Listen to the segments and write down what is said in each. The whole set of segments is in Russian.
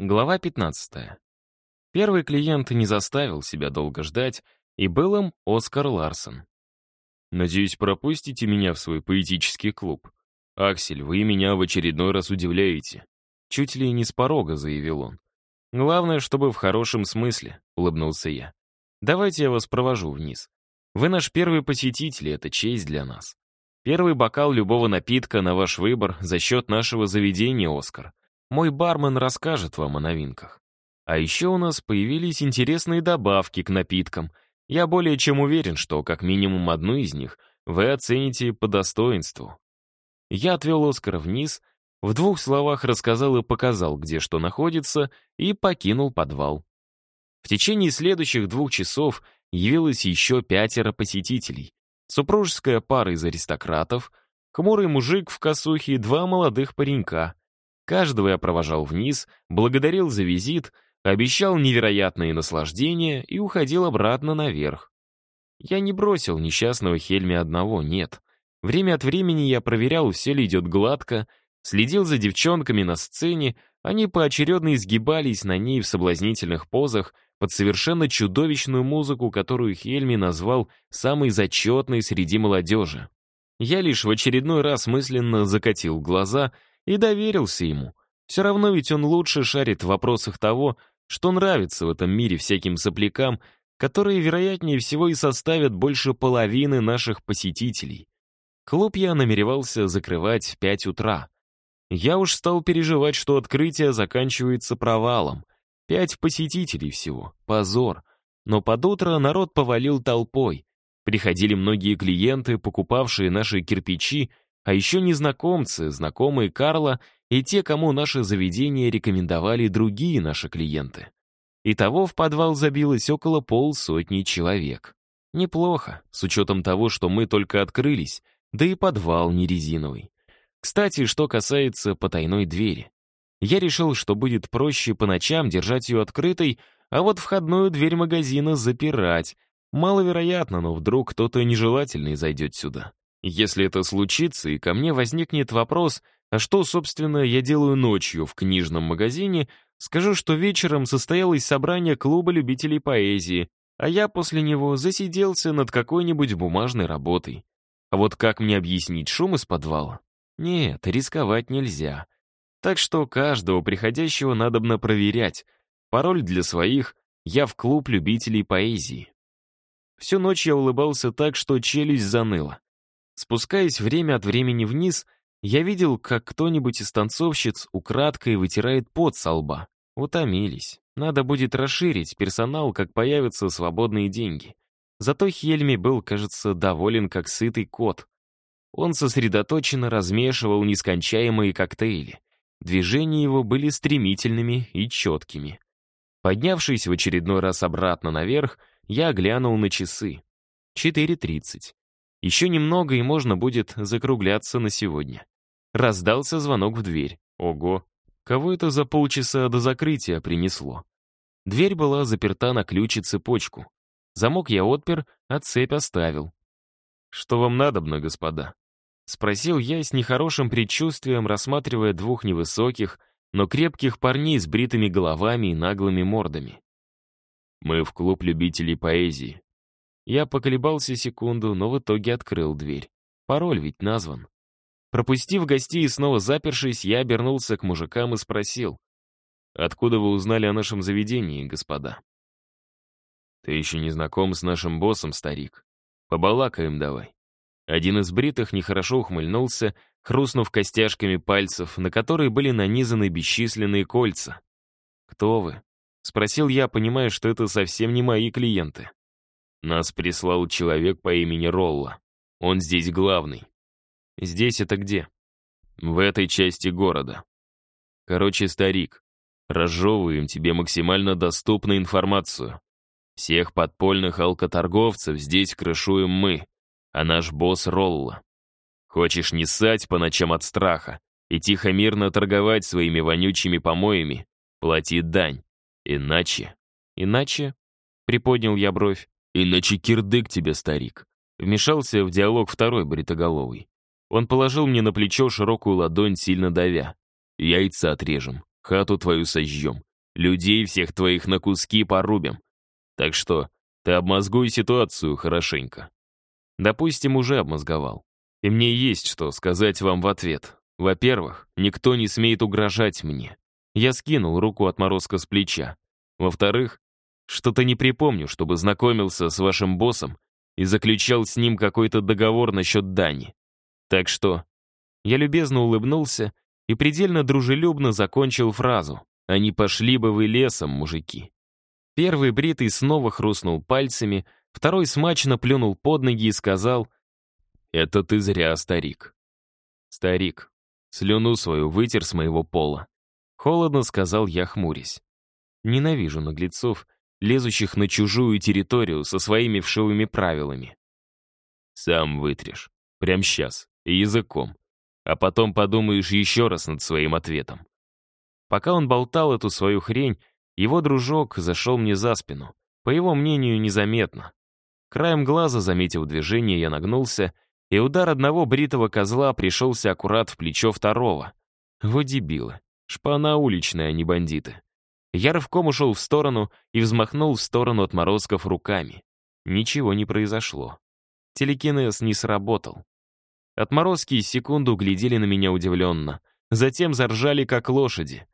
Глава 15. Первый клиент не заставил себя долго ждать, и был им Оскар Ларсон. «Надеюсь, пропустите меня в свой поэтический клуб. Аксель, вы меня в очередной раз удивляете». Чуть ли не с порога, заявил он. «Главное, чтобы в хорошем смысле», — улыбнулся я. «Давайте я вас провожу вниз. Вы наш первый посетитель, и это честь для нас. Первый бокал любого напитка на ваш выбор за счет нашего заведения, Оскар. Мой бармен расскажет вам о новинках. А еще у нас появились интересные добавки к напиткам. Я более чем уверен, что как минимум одну из них вы оцените по достоинству. Я отвел Оскара вниз, в двух словах рассказал и показал, где что находится, и покинул подвал. В течение следующих двух часов явилось еще пятеро посетителей. Супружеская пара из аристократов, хмурый мужик в косухе и два молодых паренька. Каждого я провожал вниз, благодарил за визит, обещал невероятные наслаждения и уходил обратно наверх. Я не бросил несчастного Хельми одного, нет. Время от времени я проверял, все ли идет гладко, следил за девчонками на сцене, они поочередно изгибались на ней в соблазнительных позах под совершенно чудовищную музыку, которую Хельми назвал самой зачетной среди молодежи. Я лишь в очередной раз мысленно закатил глаза — и доверился ему. Все равно ведь он лучше шарит в вопросах того, что нравится в этом мире всяким соплякам, которые, вероятнее всего, и составят больше половины наших посетителей. Клуб я намеревался закрывать в пять утра. Я уж стал переживать, что открытие заканчивается провалом. Пять посетителей всего. Позор. Но под утро народ повалил толпой. Приходили многие клиенты, покупавшие наши кирпичи а еще незнакомцы, знакомые Карла и те, кому наше заведение рекомендовали другие наши клиенты. Итого в подвал забилось около полсотни человек. Неплохо, с учетом того, что мы только открылись, да и подвал не резиновый. Кстати, что касается потайной двери. Я решил, что будет проще по ночам держать ее открытой, а вот входную дверь магазина запирать. Маловероятно, но вдруг кто-то нежелательный зайдет сюда. Если это случится, и ко мне возникнет вопрос, а что, собственно, я делаю ночью в книжном магазине, скажу, что вечером состоялось собрание клуба любителей поэзии, а я после него засиделся над какой-нибудь бумажной работой. А вот как мне объяснить шум из подвала? Нет, рисковать нельзя. Так что каждого приходящего надобно проверять. Пароль для своих — я в клуб любителей поэзии. Всю ночь я улыбался так, что челюсть заныла. Спускаясь время от времени вниз, я видел, как кто-нибудь из танцовщиц украдкой вытирает пот со лба. Утомились. Надо будет расширить персонал, как появятся свободные деньги. Зато Хельми был, кажется, доволен, как сытый кот. Он сосредоточенно размешивал нескончаемые коктейли. Движения его были стремительными и четкими. Поднявшись в очередной раз обратно наверх, я глянул на часы. 4.30. Еще немного, и можно будет закругляться на сегодня. Раздался звонок в дверь. Ого, кого это за полчаса до закрытия принесло? Дверь была заперта на ключ и цепочку. Замок я отпер, а цепь оставил. «Что вам надобно, господа?» Спросил я с нехорошим предчувствием, рассматривая двух невысоких, но крепких парней с бритыми головами и наглыми мордами. «Мы в клуб любителей поэзии. Я поколебался секунду, но в итоге открыл дверь. Пароль ведь назван. Пропустив гостей и снова запершись, я обернулся к мужикам и спросил. «Откуда вы узнали о нашем заведении, господа?» «Ты еще не знаком с нашим боссом, старик. Побалакаем давай». Один из бритых нехорошо ухмыльнулся, хрустнув костяшками пальцев, на которые были нанизаны бесчисленные кольца. «Кто вы?» — спросил я, понимая, что это совсем не мои клиенты. Нас прислал человек по имени Ролла. Он здесь главный. Здесь это где? В этой части города. Короче, старик, разжевываем тебе максимально доступную информацию. Всех подпольных алкоторговцев здесь крышуем мы, а наш босс Ролла. Хочешь не ссать по ночам от страха и тихо-мирно торговать своими вонючими помоями, плати дань. Иначе... Иначе? Приподнял я бровь. «Иначе кирдык тебе, старик!» Вмешался в диалог второй бритоголовый. Он положил мне на плечо широкую ладонь, сильно давя. «Яйца отрежем, хату твою сожжем, людей всех твоих на куски порубим. Так что ты обмозгуй ситуацию хорошенько. Допустим, уже обмозговал. И мне есть что сказать вам в ответ. Во-первых, никто не смеет угрожать мне. Я скинул руку отморозка с плеча. Во-вторых, что-то не припомню, чтобы знакомился с вашим боссом и заключал с ним какой-то договор насчет дани. Так что я любезно улыбнулся и предельно дружелюбно закончил фразу «А не пошли бы вы лесом, мужики». Первый бритый снова хрустнул пальцами, второй смачно плюнул под ноги и сказал «Это ты зря, старик». «Старик, слюну свою вытер с моего пола». Холодно сказал я, хмурясь. Ненавижу наглецов, лезущих на чужую территорию со своими вшивыми правилами. Сам вытрешь. Прям сейчас. языком а потом подумаешь еще раз над своим ответом. Пока он болтал эту свою хрень, его дружок зашел мне за спину. По его мнению, незаметно. Краем глаза, заметив движение, я нагнулся, и удар одного бритого козла пришелся аккурат в плечо второго. Вот дебилы. Шпана уличная, а не бандиты. Я рывком ушел в сторону и взмахнул в сторону отморозков руками. Ничего не произошло. Телекинез не сработал. Отморозки секунду глядели на меня удивленно. Затем заржали, как лошади.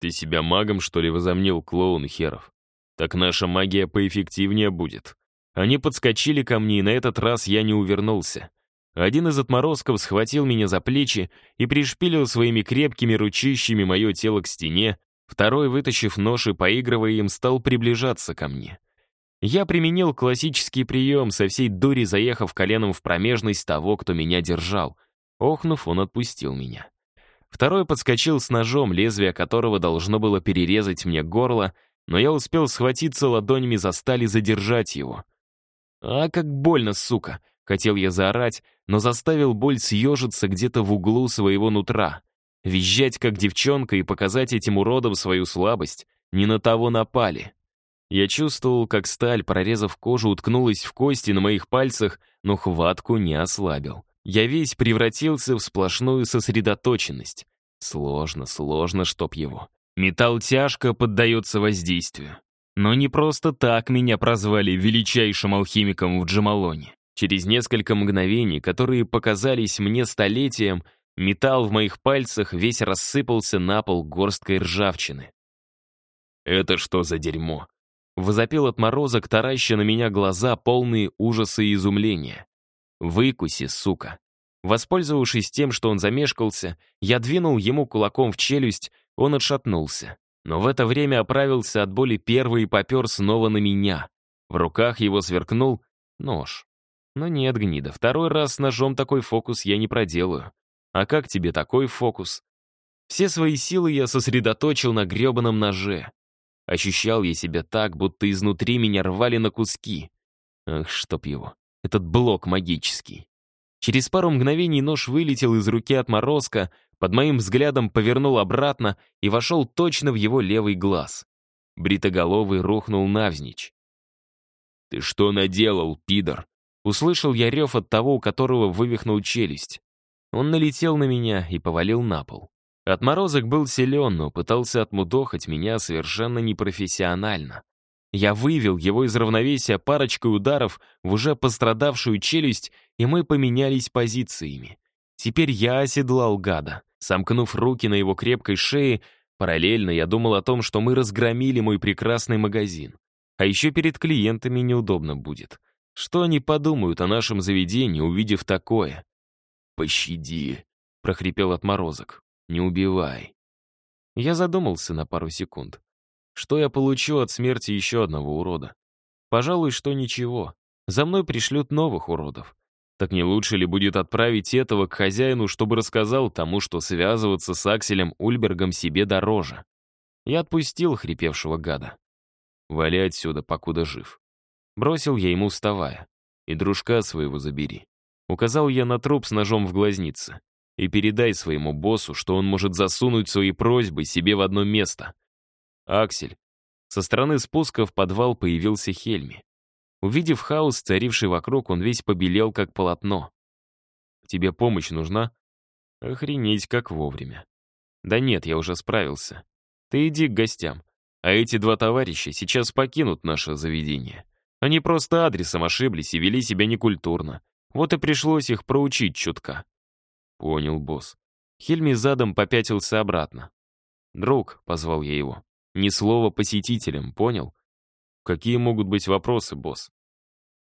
«Ты себя магом, что ли, возомнил, клоун Херов? Так наша магия поэффективнее будет». Они подскочили ко мне, и на этот раз я не увернулся. Один из отморозков схватил меня за плечи и пришпилил своими крепкими ручищами мое тело к стене, второй, вытащив нож и поигрывая им, стал приближаться ко мне. Я применил классический прием, со всей дури заехав коленом в промежность того, кто меня держал. Охнув, он отпустил меня. Второй подскочил с ножом, лезвие которого должно было перерезать мне горло, но я успел схватиться ладонями за сталь и задержать его. «А, как больно, сука!» — хотел я заорать, но заставил боль съежиться где-то в углу своего нутра. Визжать, как девчонка, и показать этим уродам свою слабость. Не на того напали. Я чувствовал, как сталь, прорезав кожу, уткнулась в кости на моих пальцах, но хватку не ослабил. Я весь превратился в сплошную сосредоточенность. Сложно, сложно, чтоб его. Металл тяжко поддается воздействию. Но не просто так меня прозвали величайшим алхимиком в Джамалоне. Через несколько мгновений, которые показались мне столетием, металл в моих пальцах весь рассыпался на пол горсткой ржавчины. «Это что за дерьмо?» Возопил отморозок, тараща на меня глаза, полные ужаса и изумления. «Выкуси, сука!» Воспользовавшись тем, что он замешкался, я двинул ему кулаком в челюсть, он отшатнулся. Но в это время оправился от боли первый и попер снова на меня. В руках его сверкнул нож. Но нет, гнида, второй раз с ножом такой фокус я не проделаю. А как тебе такой фокус? Все свои силы я сосредоточил на гребаном ноже. Ощущал я себя так, будто изнутри меня рвали на куски. Ах, чтоб его. Этот блок магический. Через пару мгновений нож вылетел из руки отморозка, под моим взглядом повернул обратно и вошел точно в его левый глаз. Бритоголовый рухнул навзничь. «Ты что наделал, пидор?» Услышал я рев от того, у которого вывихнул челюсть. Он налетел на меня и повалил на пол. Отморозок был силен, но пытался отмудохать меня совершенно непрофессионально. Я вывел его из равновесия парочкой ударов в уже пострадавшую челюсть, и мы поменялись позициями. Теперь я оседлал гада. Сомкнув руки на его крепкой шее, параллельно я думал о том, что мы разгромили мой прекрасный магазин. А еще перед клиентами неудобно будет. Что они подумают о нашем заведении, увидев такое? «Пощади», — прохрипел отморозок. Не убивай. Я задумался на пару секунд. Что я получу от смерти еще одного урода? Пожалуй, что ничего. За мной пришлют новых уродов. Так не лучше ли будет отправить этого к хозяину, чтобы рассказал тому, что связываться с Акселем Ульбергом себе дороже? Я отпустил хрипевшего гада. Вали отсюда, покуда жив. Бросил я ему, вставая. И дружка своего забери. Указал я на труп с ножом в глазнице и передай своему боссу, что он может засунуть свои просьбы себе в одно место. Аксель. Со стороны спуска в подвал появился Хельми. Увидев хаос, царивший вокруг, он весь побелел, как полотно. «Тебе помощь нужна?» «Охренеть, как вовремя». «Да нет, я уже справился. Ты иди к гостям. А эти два товарища сейчас покинут наше заведение. Они просто адресом ошиблись и вели себя некультурно. Вот и пришлось их проучить чутка. Понял, босс. Хельми задом попятился обратно. «Друг», — позвал я его, — «ни слова посетителям, понял?» «Какие могут быть вопросы, босс?»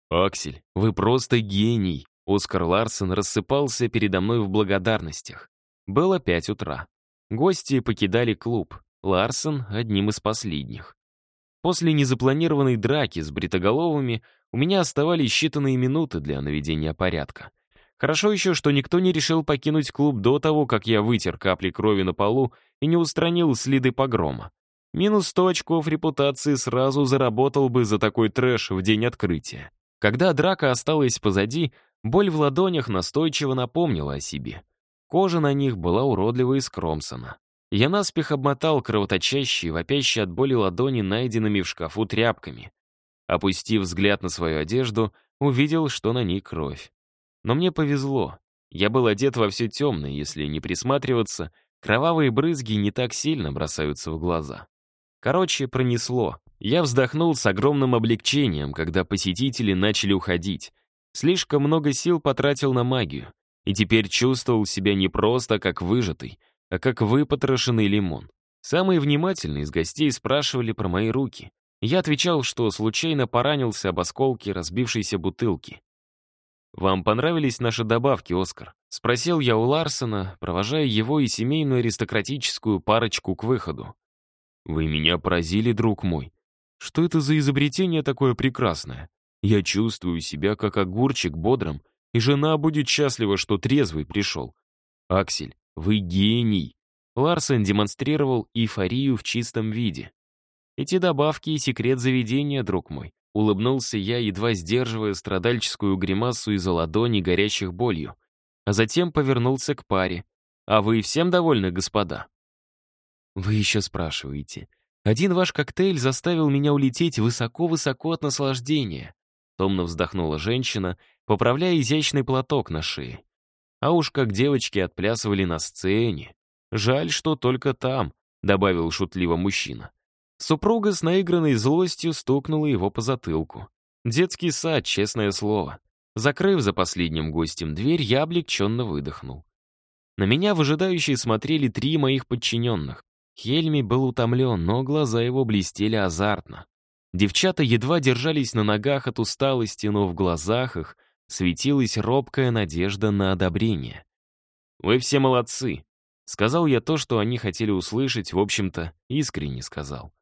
«Аксель, вы просто гений!» Оскар Ларсон рассыпался передо мной в благодарностях. Было пять утра. Гости покидали клуб. Ларсон одним из последних. После незапланированной драки с бритоголовыми у меня оставались считанные минуты для наведения порядка. Хорошо еще, что никто не решил покинуть клуб до того, как я вытер капли крови на полу и не устранил следы погрома. Минус 100 очков репутации сразу заработал бы за такой трэш в день открытия. Когда драка осталась позади, боль в ладонях настойчиво напомнила о себе. Кожа на них была уродлива и скромсана. Я наспех обмотал кровоточащие, вопящие от боли ладони, найденными в шкафу тряпками. Опустив взгляд на свою одежду, увидел, что на ней кровь. Но мне повезло. Я был одет во все темное, если не присматриваться, кровавые брызги не так сильно бросаются в глаза. Короче, пронесло. Я вздохнул с огромным облегчением, когда посетители начали уходить. Слишком много сил потратил на магию, и теперь чувствовал себя не просто как выжатый, а как выпотрошенный лимон. Самые внимательные из гостей спрашивали про мои руки. Я отвечал, что случайно поранился об осколки разбившейся бутылки. «Вам понравились наши добавки, Оскар?» — спросил я у Ларсона, провожая его и семейную аристократическую парочку к выходу. «Вы меня поразили, друг мой. Что это за изобретение такое прекрасное? Я чувствую себя как огурчик бодрым, и жена будет счастлива, что трезвый пришел. Аксель, вы гений!» Ларсен демонстрировал эйфорию в чистом виде. «Эти добавки и секрет заведения, друг мой», улыбнулся я, едва сдерживая страдальческую гримасу из-за ладони, горящих болью. А затем повернулся к паре. «А вы всем довольны, господа?» «Вы еще спрашиваете. Один ваш коктейль заставил меня улететь высоко-высоко от наслаждения», томно вздохнула женщина, поправляя изящный платок на шее. А уж как девочки отплясывали на сцене. Жаль, что только там, добавил шутливо мужчина. Супруга с наигранной злостью стукнула его по затылку. Детский сад, честное слово. Закрыв за последним гостем дверь, я облегченно выдохнул. На меня выжидающие смотрели три моих подчиненных. Хельми был утомлен, но глаза его блестели азартно. Девчата едва держались на ногах от усталости, но в глазах их светилась робкая надежда на одобрение. «Вы все молодцы», — сказал я то, что они хотели услышать, в общем-то, искренне сказал.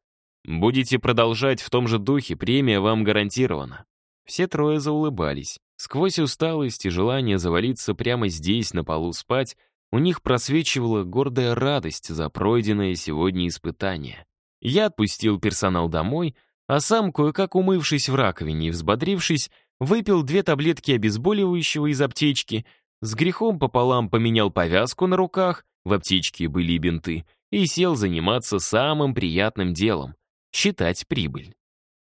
«Будете продолжать в том же духе, премия вам гарантирована». Все трое заулыбались. Сквозь усталость и желание завалиться прямо здесь, на полу спать, у них просвечивала гордая радость за пройденное сегодня испытание. Я отпустил персонал домой, а сам, кое-как умывшись в раковине и взбодрившись, выпил две таблетки обезболивающего из аптечки, с грехом пополам поменял повязку на руках, в аптечке были бинты, и сел заниматься самым приятным делом — считать прибыль.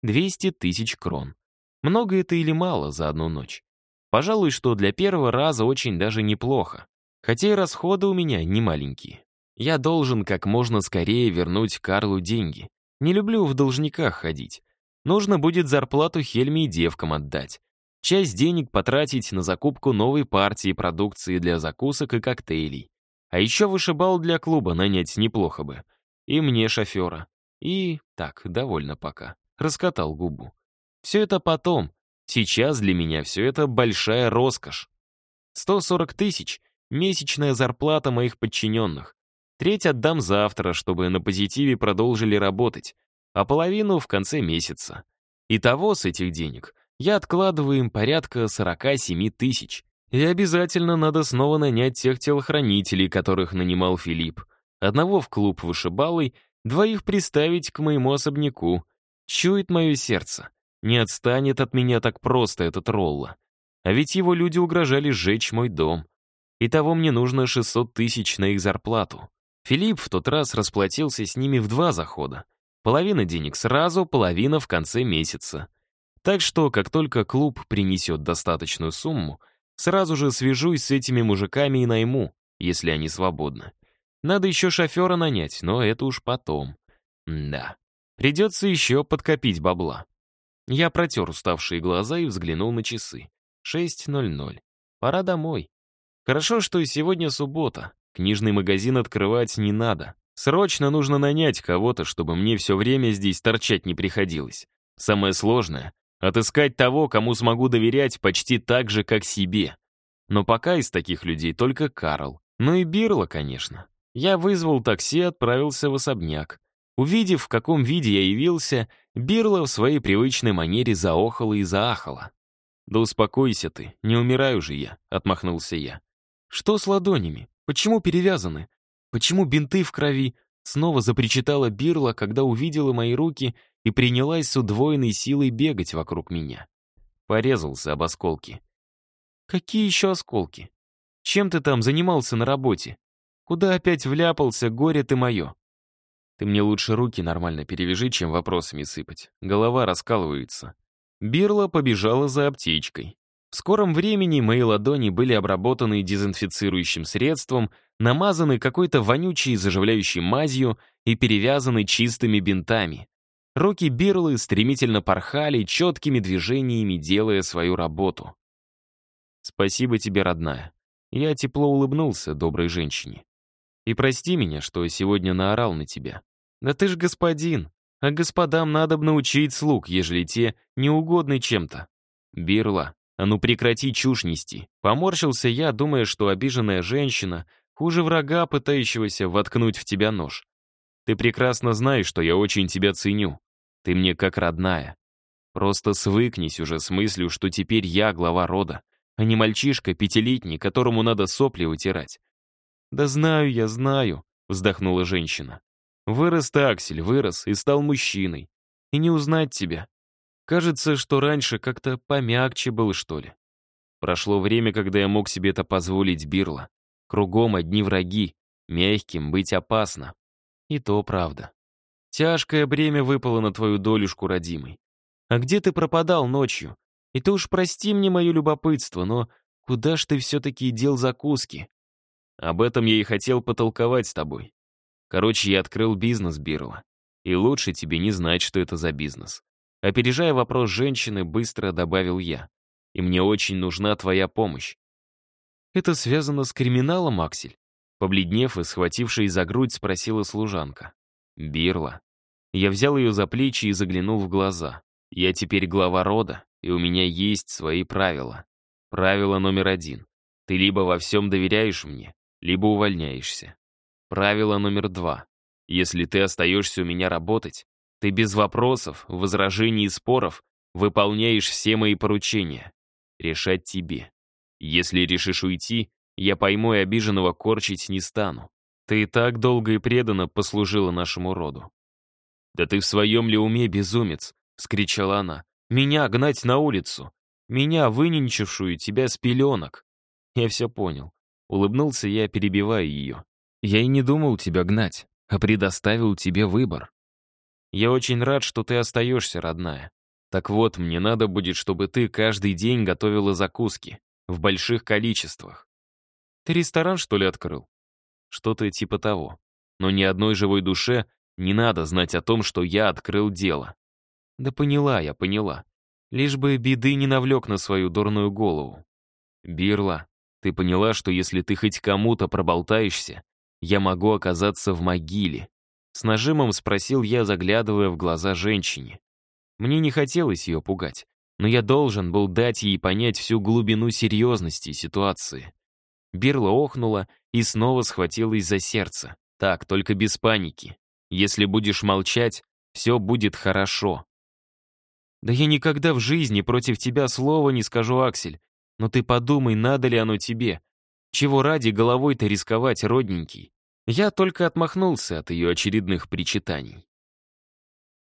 200 тысяч крон. Много это или мало за одну ночь? Пожалуй, что для первого раза очень даже неплохо. Хотя и расходы у меня не маленькие. Я должен как можно скорее вернуть Карлу деньги. Не люблю в должниках ходить. Нужно будет зарплату Хельме и девкам отдать. Часть денег потратить на закупку новой партии продукции для закусок и коктейлей. А еще вышибал для клуба нанять неплохо бы. И мне шофера. И так, довольно пока. Раскатал губу. Все это потом. Сейчас для меня все это большая роскошь. 140 тысяч — месячная зарплата моих подчиненных. Треть отдам завтра, чтобы на позитиве продолжили работать а половину в конце месяца. Итого с этих денег я откладываю им порядка 47 тысяч. И обязательно надо снова нанять тех телохранителей, которых нанимал Филипп. Одного в клуб вышибалой, двоих приставить к моему особняку. Чует мое сердце. Не отстанет от меня так просто этот Ролла. А ведь его люди угрожали сжечь мой дом. Итого мне нужно 600 тысяч на их зарплату. Филипп в тот раз расплатился с ними в два захода. Половина денег сразу, половина в конце месяца. Так что, как только клуб принесет достаточную сумму, сразу же свяжусь с этими мужиками и найму, если они свободны. Надо еще шофера нанять, но это уж потом. да, придется еще подкопить бабла. Я протер уставшие глаза и взглянул на часы. 6.00. Пора домой. Хорошо, что сегодня суббота. Книжный магазин открывать не надо. Срочно нужно нанять кого-то, чтобы мне все время здесь торчать не приходилось. Самое сложное — отыскать того, кому смогу доверять почти так же, как себе. Но пока из таких людей только Карл. Ну и Бирла, конечно. Я вызвал такси и отправился в особняк. Увидев, в каком виде я явился, Бирла в своей привычной манере заохала и заахала. «Да успокойся ты, не умираю же я», — отмахнулся я. «Что с ладонями? Почему перевязаны? Почему бинты в крови?» Снова запричитала Бирла, когда увидела мои руки и принялась с удвоенной силой бегать вокруг меня. Порезался об осколки. «Какие еще осколки? Чем ты там занимался на работе? Куда опять вляпался, горе ты мое?» «Ты мне лучше руки нормально перевяжи, чем вопросами сыпать. Голова раскалывается». Бирла побежала за аптечкой. В скором времени мои ладони были обработаны дезинфицирующим средством, намазаны какой-то вонючей заживляющей мазью и перевязаны чистыми бинтами. Руки Бирлы стремительно порхали, четкими движениями делая свою работу. «Спасибо тебе, родная». Я тепло улыбнулся доброй женщине. «И прости меня, что сегодня наорал на тебя. Да ты ж господин, а господам надо бы научить слуг, ежели те неугодны чем-то. Бирла, а ну прекрати чушь нести. Поморщился я, думая, что обиженная женщина хуже врага, пытающегося воткнуть в тебя нож. Ты прекрасно знаешь, что я очень тебя ценю. Ты мне как родная. Просто свыкнись уже с мыслью, что теперь я глава рода, а не мальчишка пятилетний, которому надо сопли вытирать. «Да знаю я, знаю», — вздохнула женщина. «Вырос ты, Аксель, вырос и стал мужчиной. И не узнать тебя. Кажется, что раньше как-то помягче был, что ли. Прошло время, когда я мог себе это позволить, Бирла. Кругом одни враги. Мягким быть опасно. И то правда. Тяжкое бремя выпало на твою долюшку, родимый. А где ты пропадал ночью? И ты уж прости мне мое любопытство, но куда ж ты все-таки дел закуски? Об этом я и хотел потолковать с тобой. Короче, я открыл бизнес, Бирла. И лучше тебе не знать, что это за бизнес. Опережая вопрос женщины, быстро добавил я. «И мне очень нужна твоя помощь». «Это связано с криминалом, Аксель?» Побледнев и схватившись за грудь, спросила служанка. «Бирла». Я взял ее за плечи и заглянул в глаза. «Я теперь глава рода, и у меня есть свои правила. Правило номер один. Ты либо во всем доверяешь мне, либо увольняешься. Правило номер два. Если ты остаешься у меня работать, ты без вопросов, возражений и споров выполняешь все мои поручения. Решать тебе. Если решишь уйти, я пойму и обиженного корчить не стану. Ты и так долго и преданно послужила нашему роду. «Да ты в своем ли уме, безумец?» — вскричала она. «Меня гнать на улицу! Меня, выненчившую тебя с пеленок!» Я все понял. Улыбнулся я, перебивая ее. «Я и не думал тебя гнать, а предоставил тебе выбор. Я очень рад, что ты остаешься, родная. Так вот, мне надо будет, чтобы ты каждый день готовила закуски. В больших количествах. Ты ресторан, что ли, открыл? Что-то типа того. Но ни одной живой душе не надо знать о том, что я открыл дело. Да поняла я, поняла. Лишь бы беды не навлек на свою дурную голову. Бирла, ты поняла, что если ты хоть кому-то проболтаешься, я могу оказаться в могиле. С нажимом спросил я, заглядывая в глаза женщине. Мне не хотелось ее пугать, но я должен был дать ей понять всю глубину серьезности ситуации. Бирла охнула и снова схватилась за сердце. Так, только без паники. Если будешь молчать, все будет хорошо. Да я никогда в жизни против тебя слова не скажу, Аксель. Но ты подумай, надо ли оно тебе. Чего ради головой-то рисковать, родненький? Я только отмахнулся от ее очередных причитаний.